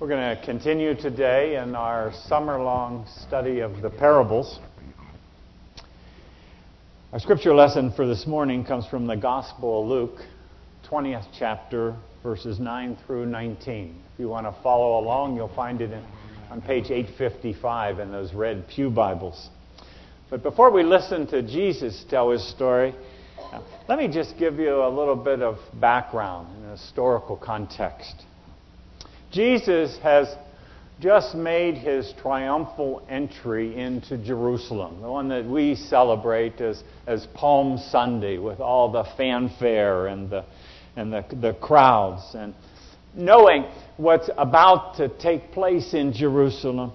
We're going to continue today in our summer long study of the parables. Our scripture lesson for this morning comes from the Gospel of Luke, 20th chapter, verses 9 through 19. If you want to follow along, you'll find it in, on page 855 in those red Pew Bibles. But before we listen to Jesus tell his story, let me just give you a little bit of background and historical context. Jesus has just made his triumphal entry into Jerusalem, the one that we celebrate as, as Palm Sunday with all the fanfare and the, and the, the crowds. And knowing what's about to take place in Jerusalem,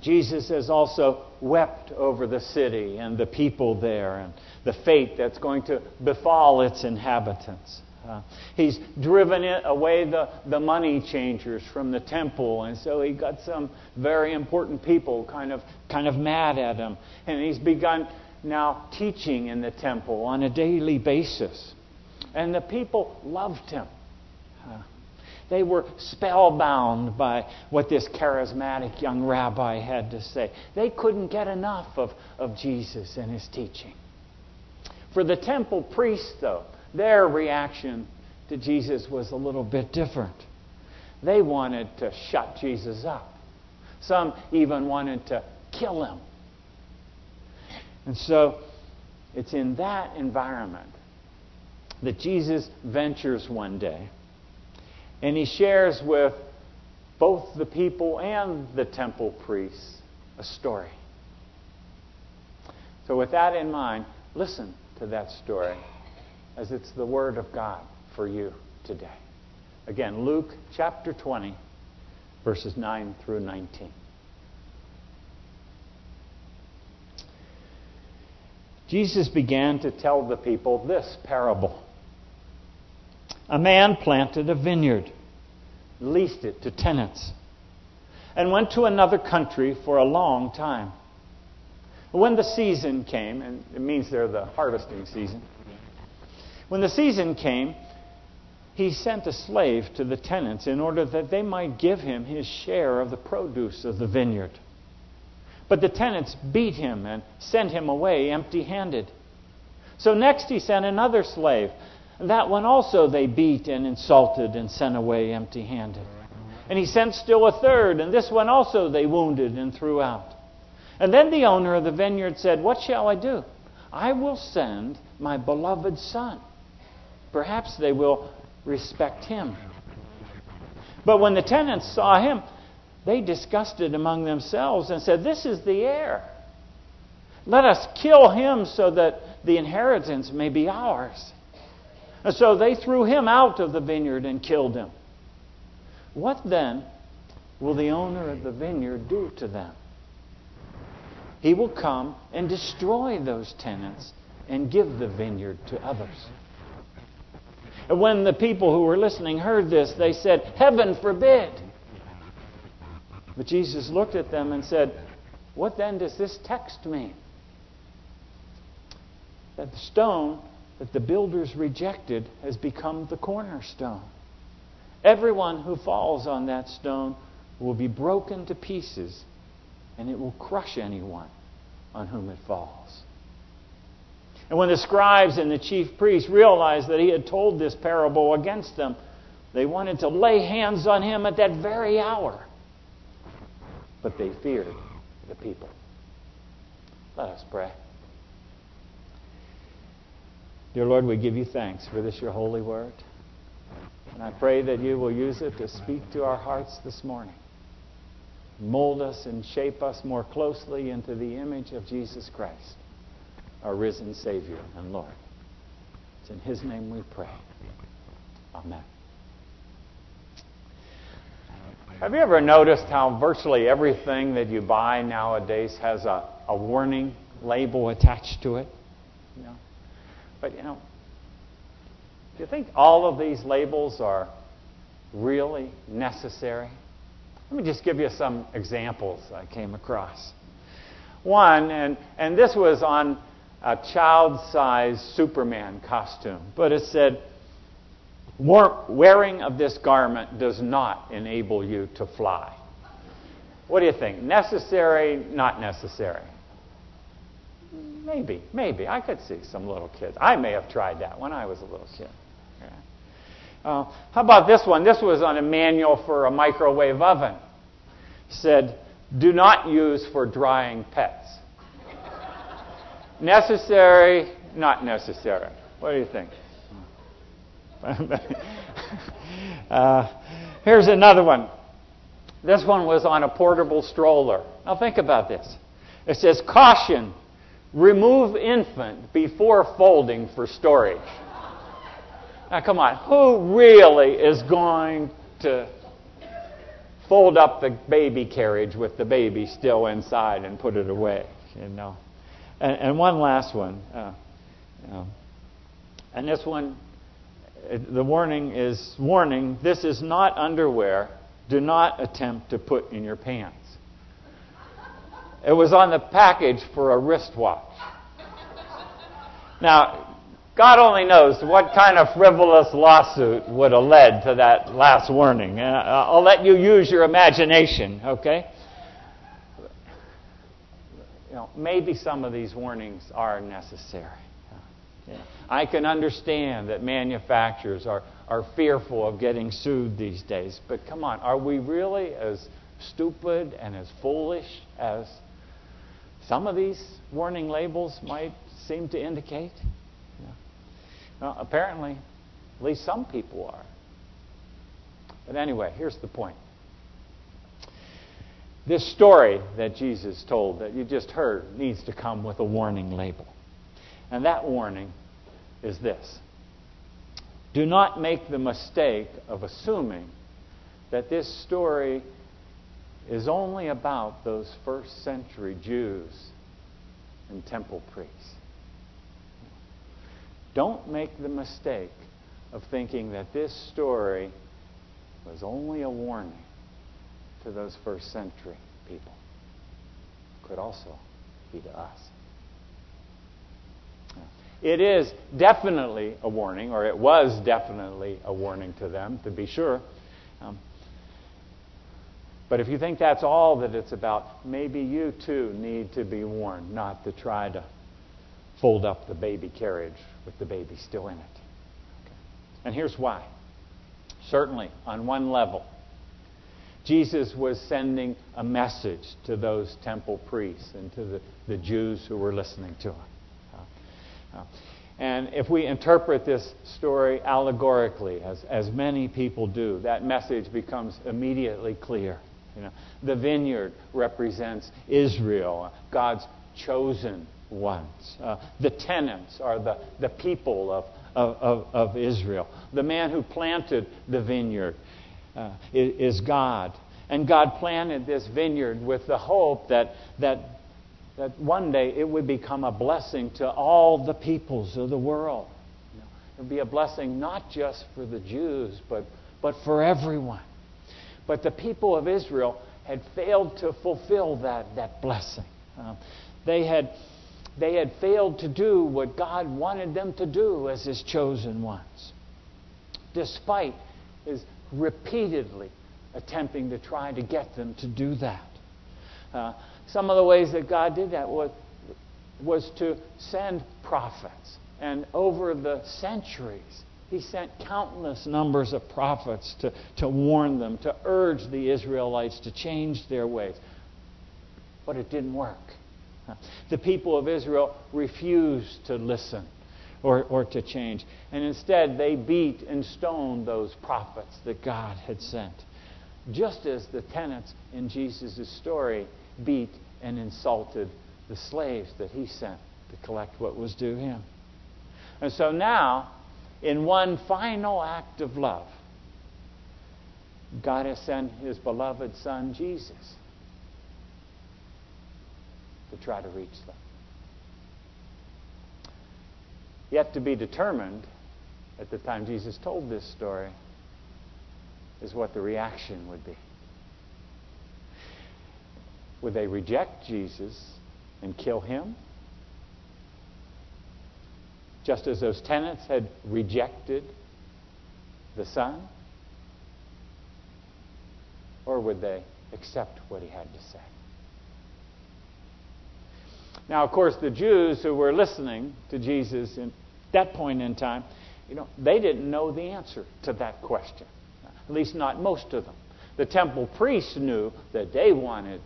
Jesus has also wept over the city and the people there and the fate that's going to befall its inhabitants. Uh, he's driven it away the, the money changers from the temple, and so he got some very important people kind of kind of mad at him. And he's begun now teaching in the temple on a daily basis. And the people loved him. Uh, they were spellbound by what this charismatic young rabbi had to say. They couldn't get enough of, of Jesus and his teaching. For the temple priests, though, their reaction to Jesus was a little bit different. They wanted to shut Jesus up. Some even wanted to kill him. And so it's in that environment that Jesus ventures one day and he shares with both the people and the temple priests a story. So, with that in mind, listen to that story as it's the Word of God for you today. Again, Luke chapter 20, verses 9 through 19. Jesus began to tell the people this parable. A man planted a vineyard, leased it to tenants, and went to another country for a long time. When the season came, and it means they're the harvesting season, when the season came, he sent a slave to the tenants in order that they might give him his share of the produce of the vineyard. But the tenants beat him and sent him away empty handed. So next he sent another slave. That one also they beat and insulted and sent away empty handed. And he sent still a third, and this one also they wounded and threw out. And then the owner of the vineyard said, What shall I do? I will send my beloved son. Perhaps they will respect him. But when the tenants saw him, they discussed it among themselves and said, This is the heir. Let us kill him so that the inheritance may be ours. And so they threw him out of the vineyard and killed him. What then will the owner of the vineyard do to them? He will come and destroy those tenants and give the vineyard to others. And when the people who were listening heard this, they said, Heaven forbid. But Jesus looked at them and said, What then does this text mean? That the stone that the builders rejected has become the cornerstone. Everyone who falls on that stone will be broken to pieces, and it will crush anyone on whom it falls. And when the scribes and the chief priests realized that he had told this parable against them, they wanted to lay hands on him at that very hour. But they feared the people. Let us pray. Dear Lord, we give you thanks for this, your holy word. And I pray that you will use it to speak to our hearts this morning. Mold us and shape us more closely into the image of Jesus Christ our risen Savior and Lord. It's in His name we pray. Amen. Have you ever noticed how virtually everything that you buy nowadays has a, a warning label attached to it? You know? But you know, do you think all of these labels are really necessary? Let me just give you some examples I came across. One, and, and this was on a child sized Superman costume, but it said, wearing of this garment does not enable you to fly. What do you think? Necessary, not necessary? Maybe, maybe. I could see some little kids. I may have tried that when I was a little kid. Uh, how about this one? This was on a manual for a microwave oven. It said, do not use for drying pets. Necessary, not necessary. What do you think? uh, here's another one. This one was on a portable stroller. Now think about this. It says, caution, remove infant before folding for storage. Now come on, who really is going to fold up the baby carriage with the baby still inside and put it away? You know. And, and one last one. Uh, know, and this one, the warning is warning. This is not underwear do not attempt to put in your pants. It was on the package for a wristwatch. Now, God only knows what kind of frivolous lawsuit would have led to that last warning. Uh, I'll let you use your imagination, okay? You know, maybe some of these warnings are necessary. Uh, I can understand that manufacturers are, are fearful of getting sued these days, but come on, are we really as stupid and as foolish as some of these warning labels might seem to indicate? Well, apparently, at least some people are. But anyway, here's the point. This story that Jesus told, that you just heard, needs to come with a warning label. And that warning is this Do not make the mistake of assuming that this story is only about those first century Jews and temple priests. Don't make the mistake of thinking that this story was only a warning to those first century people. Could also be to us. It is definitely a warning, or it was definitely a warning to them, to be sure. Um, but if you think that's all that it's about, maybe you too need to be warned not to try to fold up the baby carriage with the baby still in it. Okay. And here's why. Certainly, on one level, Jesus was sending a message to those temple priests and to the, the Jews who were listening to him. And if we interpret this story allegorically, as, as many people do, that message becomes immediately clear. You know, the vineyard represents Israel, God's chosen ones. Uh, the tenants are the, the people of, of, of, Israel. The man who planted the vineyard uh, is, God. And God planted this vineyard with the hope that, that that one day it would become a blessing to all the peoples of the world. it would be a blessing not just for the Jews, but, but for everyone. But the people of Israel had failed to fulfill that, that blessing. Uh, they, had, they had failed to do what God wanted them to do as His chosen ones, despite His repeatedly attempting to try to get them to do that. Uh, some of the ways that God did that was, was to send prophets. And over the centuries, he sent countless numbers of prophets to, to warn them, to urge the Israelites to change their ways. But it didn't work. The people of Israel refused to listen or, or to change. And instead, they beat and stoned those prophets that God had sent. Just as the tenants in Jesus' story beat and insulted the slaves that he sent to collect what was due him. And so now, in one final act of love, God has sent his beloved Son, Jesus, to try to reach them. Yet to be determined at the time Jesus told this story is what the reaction would be. Would they reject Jesus and kill him? Just as those tenants had rejected the Son? Or would they accept what he had to say? Now, of course, the Jews who were listening to Jesus at that point in time, you know, they didn't know the answer to that question. At least not most of them. The temple priests knew that they wanted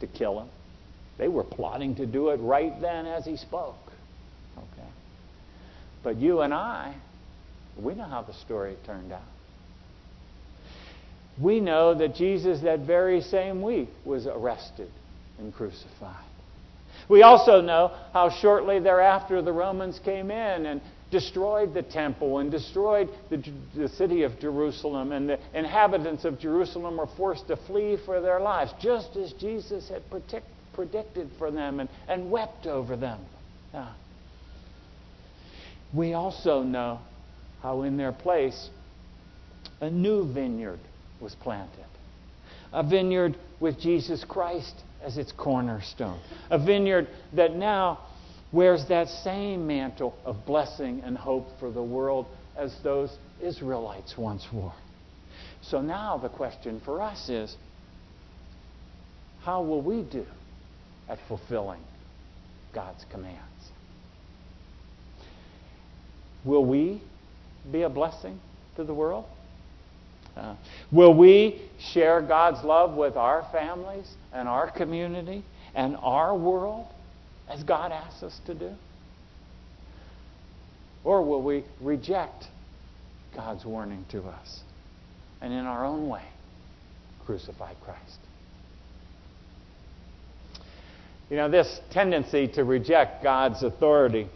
to kill him. They were plotting to do it right then as he spoke. Okay. But you and I, we know how the story turned out. We know that Jesus, that very same week, was arrested and crucified. We also know how shortly thereafter the Romans came in and destroyed the temple and destroyed the, the, city of Jerusalem, and the inhabitants of Jerusalem were forced to flee for their lives, just as Jesus had predict, predicted for them and, and wept over them. Yeah. We also know how, in their place, a new vineyard was planted. A vineyard with Jesus Christ as its cornerstone. A vineyard that now wears that same mantle of blessing and hope for the world as those Israelites once wore. So now the question for us is how will we do at fulfilling God's commands? Will we be a blessing to the world? Uh, will we share God's love with our families and our community and our world as God asks us to do? Or will we reject God's warning to us and in our own way crucify Christ? You know, this tendency to reject God's authority,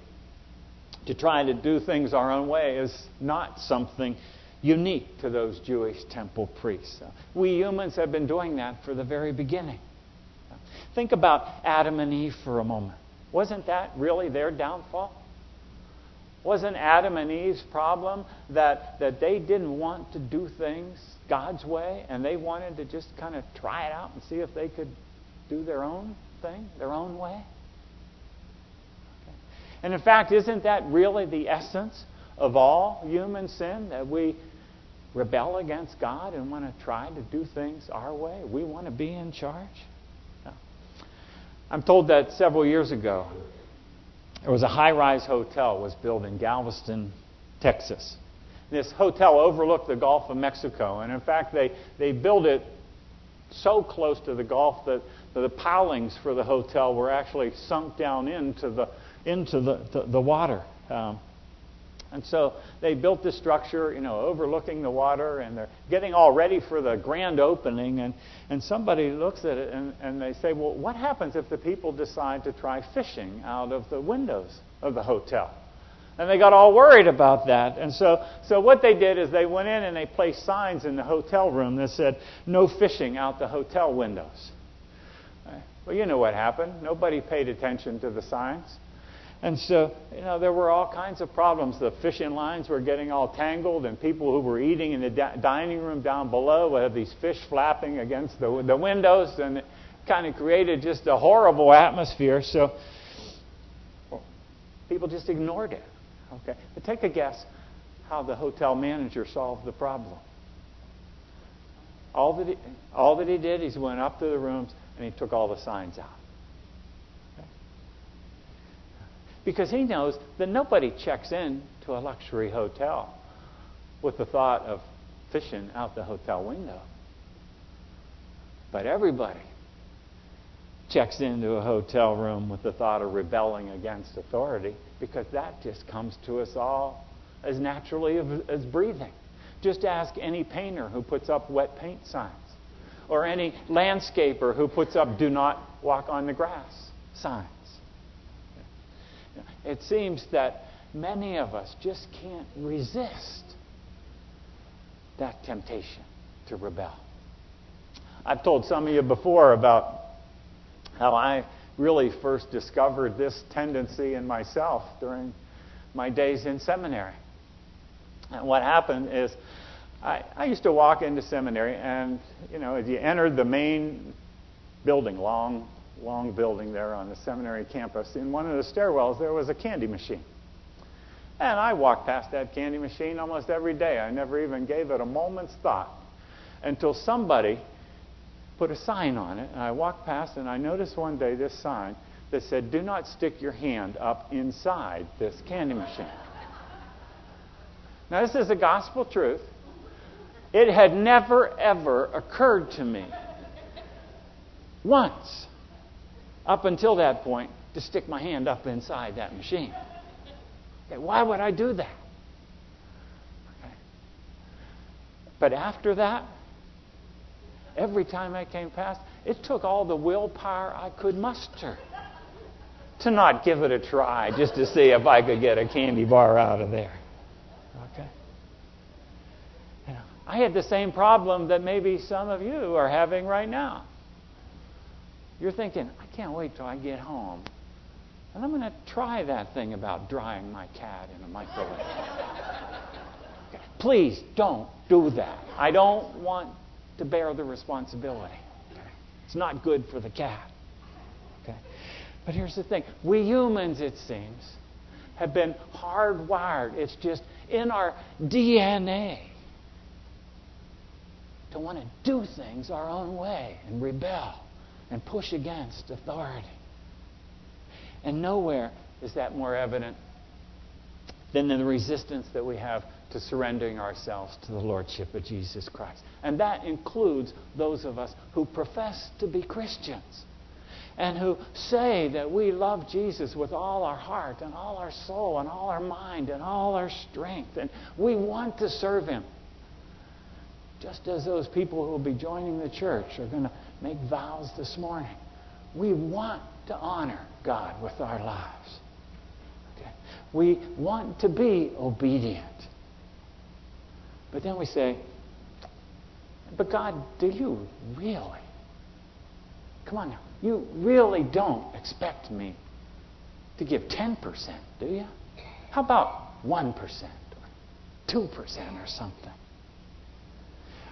to try to do things our own way, is not something unique to those Jewish temple priests. We humans have been doing that for the very beginning. Think about Adam and Eve for a moment. Wasn't that really their downfall? Wasn't Adam and Eve's problem that, that they didn't want to do things God's way and they wanted to just kind of try it out and see if they could do their own thing, their own way? Okay. And in fact, isn't that really the essence of all human sin? That we rebel against God and want to try to do things our way? We want to be in charge? No. I'm told that several years ago, there was a high-rise hotel was built in Galveston, Texas. This hotel overlooked the Gulf of Mexico, and in fact, they, they built it so close to the Gulf that the pilings for the hotel were actually sunk down into the into the, the, the water. Um, and so they built this structure, you know, overlooking the water, and they're getting all ready for the grand opening. And, and somebody looks at it and, and they say, well, what happens if the people decide to try fishing out of the windows of the hotel? And they got all worried about that. And so, so what they did is they went in and they placed signs in the hotel room that said, no fishing out the hotel windows. Well, you know what happened. Nobody paid attention to the signs. And so, you know, there were all kinds of problems. The fishing lines were getting all tangled, and people who were eating in the da- dining room down below would have these fish flapping against the, the windows, and it kind of created just a horrible atmosphere. So people just ignored it. Okay, but take a guess how the hotel manager solved the problem. All that he, all that he did is he went up to the rooms and he took all the signs out. Because he knows that nobody checks in to a luxury hotel with the thought of fishing out the hotel window. But everybody checks into a hotel room with the thought of rebelling against authority because that just comes to us all as naturally as breathing. Just ask any painter who puts up wet paint signs or any landscaper who puts up do not walk on the grass signs. It seems that many of us just can't resist that temptation to rebel. I've told some of you before about how I really first discovered this tendency in myself during my days in seminary. And what happened is I, I used to walk into seminary, and you know, as you entered the main building, long long building there on the seminary campus. In one of the stairwells, there was a candy machine. And I walked past that candy machine almost every day. I never even gave it a moment's thought until somebody put a sign on it. And I walked past and I noticed one day this sign that said, Do not stick your hand up inside this candy machine. Now, this is a gospel truth. It had never, ever occurred to me once up until that point to stick my hand up inside that machine. Okay, why would I do that? Okay. But after that, every time I came past, it took all the willpower I could muster to not give it a try just to see if I could get a candy bar out of there. Okay? I had the same problem that maybe some of you are having right now. You're thinking, I can't wait till I get home. And I'm going to try that thing about drying my cat in a microwave. Please don't do that. I don't want to bear the responsibility. Okay. It's not good for the cat. Okay. But here's the thing we humans, it seems, have been hardwired. It's just in our DNA to want to do things our own way and rebel and push against authority. And nowhere is that more evident than the resistance that we have to surrendering ourselves to the Lordship of Jesus Christ. And that includes those of us who profess to be Christians and who say that we love Jesus with all our heart and all our soul and all our mind and all our strength. And we want to serve Him. Just as those people who will be joining the church are going to make vows this morning. We want to honor God with our lives. Okay? We want to be obedient. But then we say, but God, do you really? Come on now. You really don't expect me to give 10%, do you? How about 1% or 2% or something?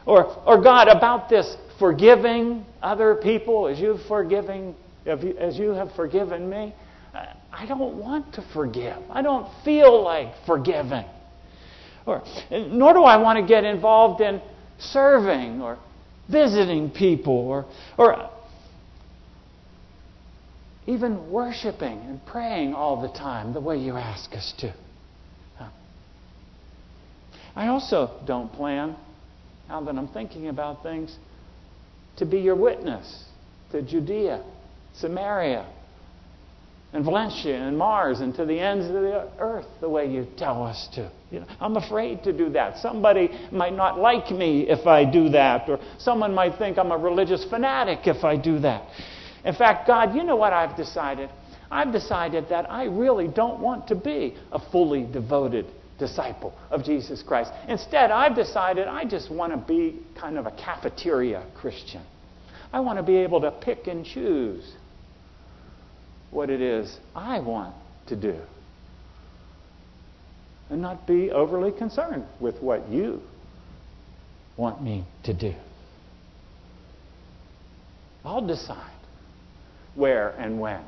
Or, or God, about this forgiving other people as you've forgiving, as you have forgiven me, I don't want to forgive. I don't feel like forgiving. Or, nor do I want to get involved in serving or visiting people or, or even worshiping and praying all the time the way you ask us to. I also don't plan now that I'm thinking about things, to be your witness to Judea, Samaria, and Valencia and Mars and to the ends of the earth the way you tell us to. You know, I'm afraid to do that. Somebody might not like me if I do that, or someone might think I'm a religious fanatic if I do that. In fact, God, you know what I've decided? I've decided that I really don't want to be a fully devoted disciple of Jesus Christ. Instead, I've decided I just want to be kind of a cafeteria Christian. I want to be able to pick and choose what it is I want to do and not be overly concerned with what you want me to do. I'll decide where and when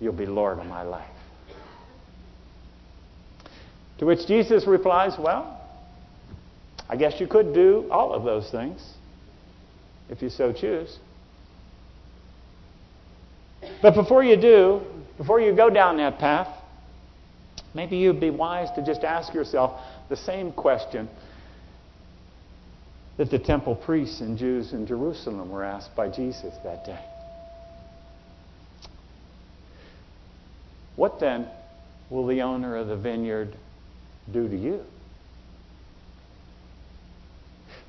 you'll be Lord of my life. To which Jesus replies, Well, I guess you could do all of those things if you so choose. But before you do, before you go down that path, maybe you'd be wise to just ask yourself the same question that the temple priests and Jews in Jerusalem were asked by Jesus that day. What then will the owner of the vineyard do to you?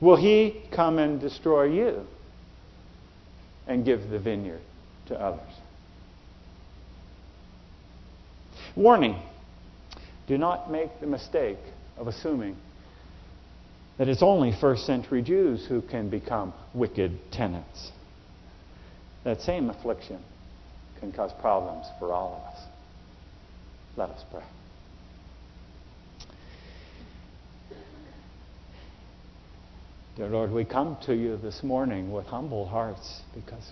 Will he come and destroy you and give the vineyard to others? Warning do not make the mistake of assuming that it's only first century Jews who can become wicked tenants. That same affliction can cause problems for all of us. Let us pray. Dear Lord, we come to you this morning with humble hearts because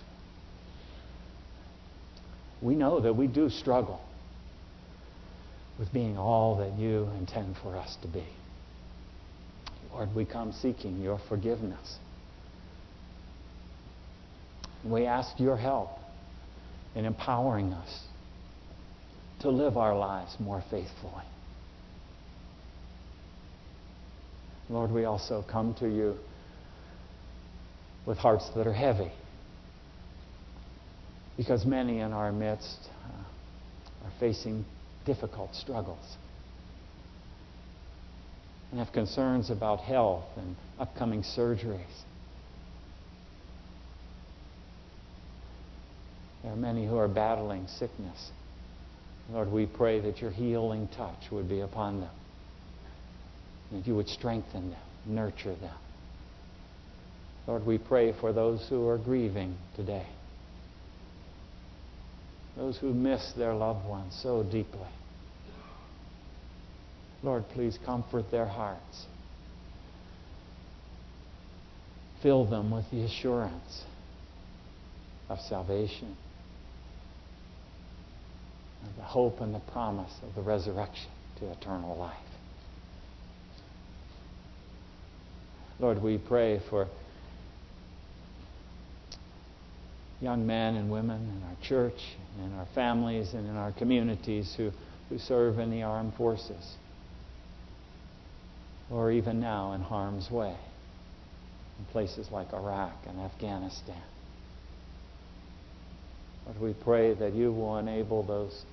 we know that we do struggle with being all that you intend for us to be. Lord, we come seeking your forgiveness. We ask your help in empowering us to live our lives more faithfully. Lord, we also come to you with hearts that are heavy because many in our midst uh, are facing difficult struggles and have concerns about health and upcoming surgeries. There are many who are battling sickness. Lord, we pray that your healing touch would be upon them, that you would strengthen them, nurture them. Lord, we pray for those who are grieving today, those who miss their loved ones so deeply. Lord, please comfort their hearts. Fill them with the assurance of salvation, the hope and the promise of the resurrection to eternal life. Lord, we pray for young men and women in our church, in our families, and in our communities who, who serve in the armed forces, or even now in harm's way, in places like Iraq and Afghanistan. But we pray that you will enable those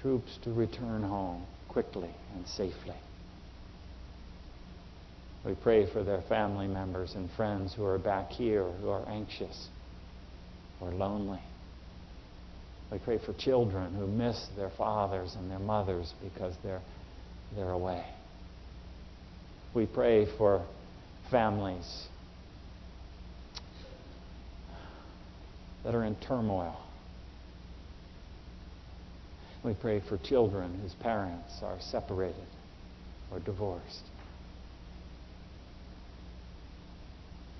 troops to return home quickly and safely. We pray for their family members and friends who are back here who are anxious or lonely. We pray for children who miss their fathers and their mothers because they're, they're away. We pray for families that are in turmoil. We pray for children whose parents are separated or divorced.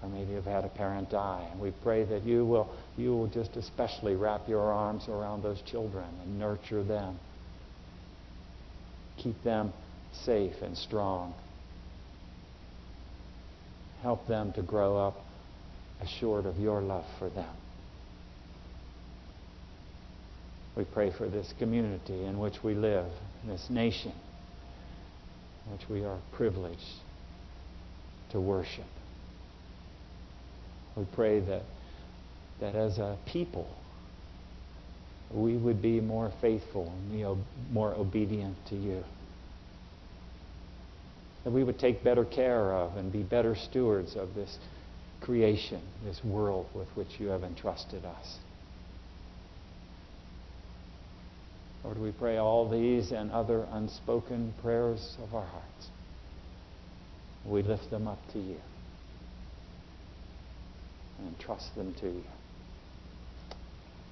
Or maybe have had a parent die. And we pray that you will, you will just especially wrap your arms around those children and nurture them. Keep them safe and strong. Help them to grow up assured of your love for them. We pray for this community in which we live, this nation which we are privileged to worship. We pray that, that as a people, we would be more faithful and more obedient to you. That we would take better care of and be better stewards of this creation, this world with which you have entrusted us. Lord, we pray all these and other unspoken prayers of our hearts. We lift them up to you and entrust them to you.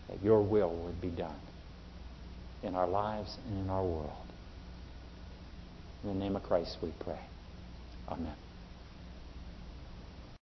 That your will would be done in our lives and in our world. In the name of Christ we pray. Amen.